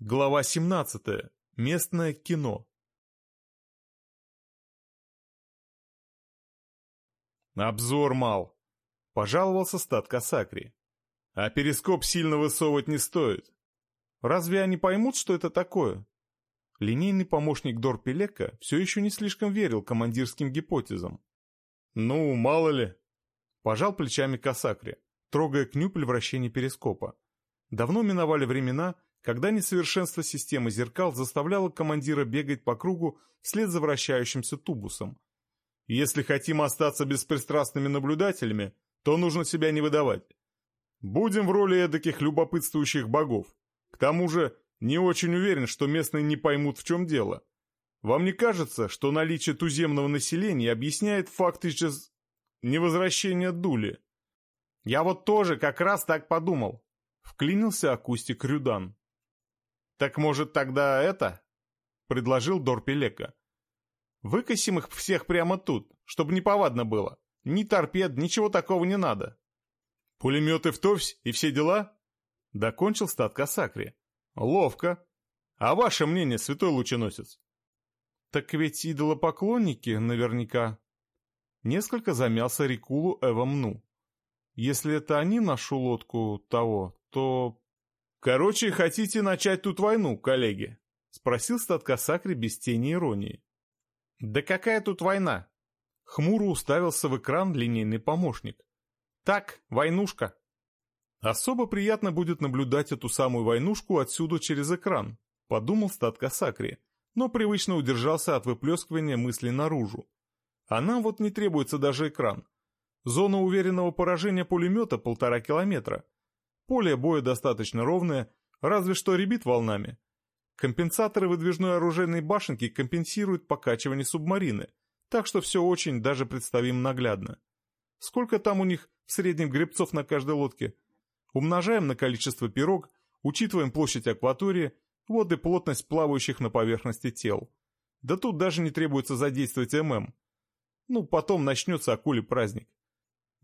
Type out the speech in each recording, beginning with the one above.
Глава 17. Местное кино. Обзор мал. Пожаловался стат Касакри. А перископ сильно высовывать не стоит. Разве они поймут, что это такое? Линейный помощник Дорпелека все еще не слишком верил командирским гипотезам. Ну, мало ли. Пожал плечами Касакри, трогая кнюпель вращения перископа. Давно миновали времена, когда несовершенство системы зеркал заставляло командира бегать по кругу вслед за вращающимся тубусом. Если хотим остаться беспристрастными наблюдателями, то нужно себя не выдавать. Будем в роли эдаких любопытствующих богов. К тому же, не очень уверен, что местные не поймут, в чем дело. Вам не кажется, что наличие туземного населения объясняет факт исчез... невозвращения Дули? Я вот тоже как раз так подумал. Вклинился акустик Рюдан. «Так, может, тогда это?» — предложил Дорпелека. «Выкосим их всех прямо тут, чтобы неповадно было. Ни торпед, ничего такого не надо». «Пулеметы в товсь и все дела?» — докончил стат Касакри. «Ловко. А ваше мнение, святой лученосец?» «Так ведь идолопоклонники наверняка». Несколько замялся Рикулу Эвамну. «Если это они нашу лодку того, то «Короче, хотите начать тут войну, коллеги?» — спросил статка Сакри без тени иронии. «Да какая тут война?» Хмуро уставился в экран линейный помощник. «Так, войнушка». «Особо приятно будет наблюдать эту самую войнушку отсюда через экран», — подумал статка Сакри, но привычно удержался от выплескивания мыслей наружу. А нам вот не требуется даже экран. Зона уверенного поражения пулемета полтора километра. Поле боя достаточно ровное, разве что ребит волнами. Компенсаторы выдвижной оружейной башенки компенсируют покачивание субмарины, так что все очень даже представим наглядно. Сколько там у них в среднем гребцов на каждой лодке? Умножаем на количество пирог, учитываем площадь акватории, вот и плотность плавающих на поверхности тел. Да тут даже не требуется задействовать ММ. Ну, потом начнется акулий праздник.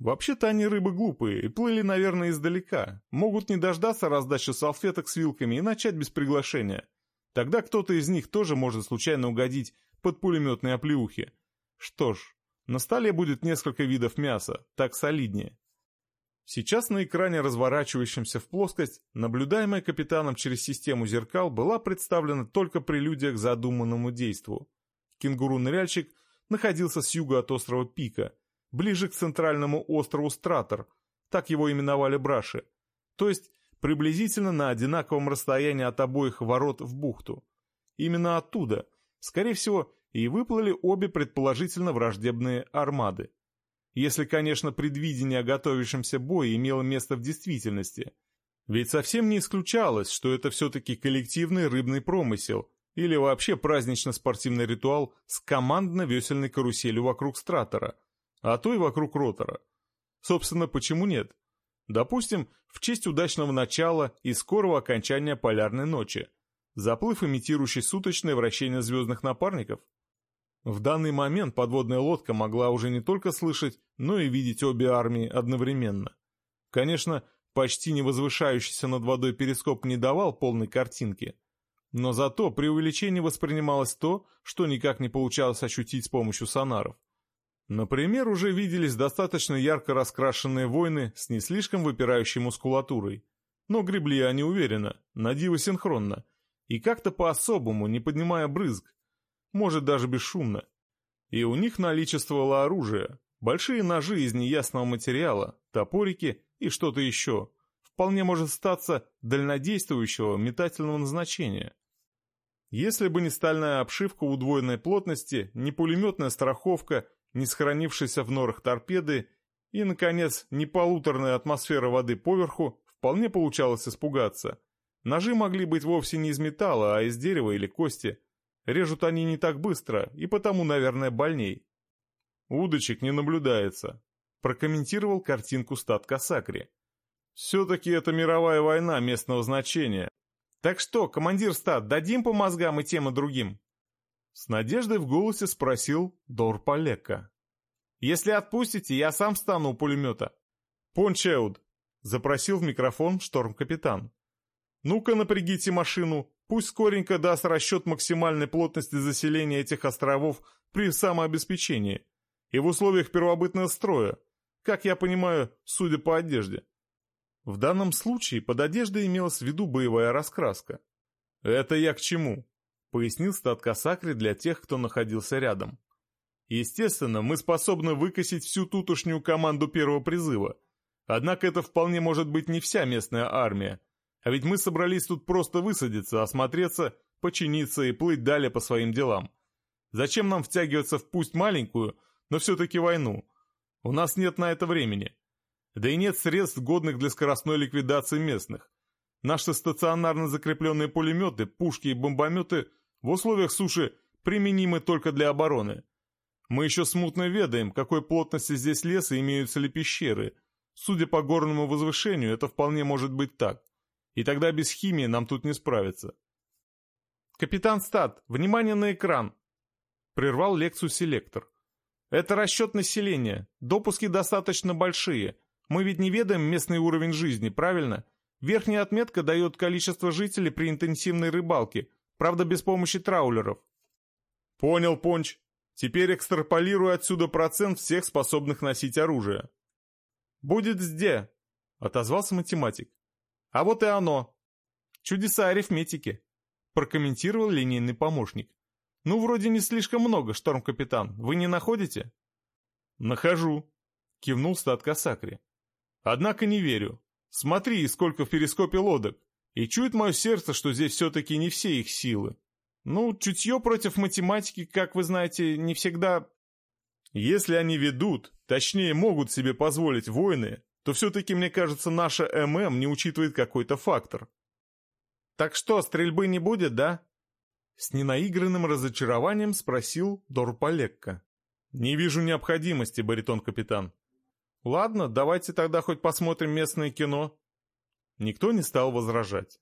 Вообще-то они рыбы глупые и плыли, наверное, издалека. Могут не дождаться раздачи салфеток с вилками и начать без приглашения. Тогда кто-то из них тоже может случайно угодить под пулеметные оплеухи. Что ж, на столе будет несколько видов мяса, так солиднее. Сейчас на экране, разворачивающемся в плоскость, наблюдаемая капитаном через систему зеркал, была представлена только прелюдия к задуманному действу. Кенгуру-ныряльщик находился с юга от острова Пика – ближе к центральному острову Стратор, так его именовали браши, то есть приблизительно на одинаковом расстоянии от обоих ворот в бухту. Именно оттуда, скорее всего, и выплыли обе предположительно враждебные армады. Если, конечно, предвидение о готовящемся бое имело место в действительности. Ведь совсем не исключалось, что это все-таки коллективный рыбный промысел или вообще празднично-спортивный ритуал с командно-весельной каруселью вокруг Стратора – а то и вокруг ротора. Собственно, почему нет? Допустим, в честь удачного начала и скорого окончания полярной ночи. Заплыв, имитирующий суточное вращение звездных напарников? В данный момент подводная лодка могла уже не только слышать, но и видеть обе армии одновременно. Конечно, почти не возвышающийся над водой перископ не давал полной картинки, но зато при увеличении воспринималось то, что никак не получалось ощутить с помощью сонаров – Например, уже виделись достаточно ярко раскрашенные воины с не слишком выпирающей мускулатурой. Но гребли они уверенно, на диво синхронно, и как-то по-особому, не поднимая брызг, может даже бесшумно. И у них наличествовало оружие, большие ножи из неясного материала, топорики и что-то еще, вполне может статься дальнодействующего метательного назначения. Если бы не стальная обшивка удвоенной плотности, не пулеметная страховка не сохранившейся в норах торпеды и, наконец, не полуторная атмосфера воды поверху, вполне получалось испугаться. Ножи могли быть вовсе не из металла, а из дерева или кости. Режут они не так быстро, и потому, наверное, больней. «Удочек не наблюдается», — прокомментировал картинку стат Касакри. «Все-таки это мировая война местного значения. Так что, командир стат, дадим по мозгам и тем и другим?» С надеждой в голосе спросил Дор Полека. «Если отпустите, я сам встану у пулемета». «Пончеуд!» — запросил в микрофон шторм-капитан. «Ну-ка напрягите машину, Пусть скоренько даст расчет максимальной плотности заселения этих островов при самообеспечении и в условиях первобытного строя, как я понимаю, судя по одежде. В данном случае под одеждой имелась в виду боевая раскраска. «Это я к чему?» — пояснил статка Сакри для тех, кто находился рядом. «Естественно, мы способны выкосить всю тутошнюю команду первого призыва. Однако это вполне может быть не вся местная армия. А ведь мы собрались тут просто высадиться, осмотреться, починиться и плыть далее по своим делам. Зачем нам втягиваться в пусть маленькую, но все-таки войну? У нас нет на это времени. Да и нет средств, годных для скоростной ликвидации местных. Наши стационарно закрепленные пулеметы, пушки и бомбометы в условиях суши применимы только для обороны. Мы еще смутно ведаем, какой плотности здесь леса имеются ли пещеры. Судя по горному возвышению, это вполне может быть так. И тогда без химии нам тут не справиться. «Капитан Стат, внимание на экран!» Прервал лекцию селектор. «Это расчет населения. Допуски достаточно большие. Мы ведь не ведаем местный уровень жизни, правильно? Верхняя отметка дает количество жителей при интенсивной рыбалке, правда без помощи траулеров. Понял, Понч. Теперь экстраполирую отсюда процент всех способных носить оружие. Будет где? Отозвался математик. А вот и оно. Чудеса арифметики. Прокомментировал линейный помощник. Ну, вроде не слишком много, шторм-капитан. Вы не находите? Нахожу. Кивнул статка Сакри. Однако не верю. Смотри, сколько в перископе лодок. И чует мое сердце, что здесь все-таки не все их силы. Ну, чутье против математики, как вы знаете, не всегда... Если они ведут, точнее могут себе позволить войны, то все-таки, мне кажется, наша ММ не учитывает какой-то фактор. Так что, стрельбы не будет, да? С ненаигранным разочарованием спросил Дорпалекка. Не вижу необходимости, баритон-капитан. Ладно, давайте тогда хоть посмотрим местное кино. Никто не стал возражать.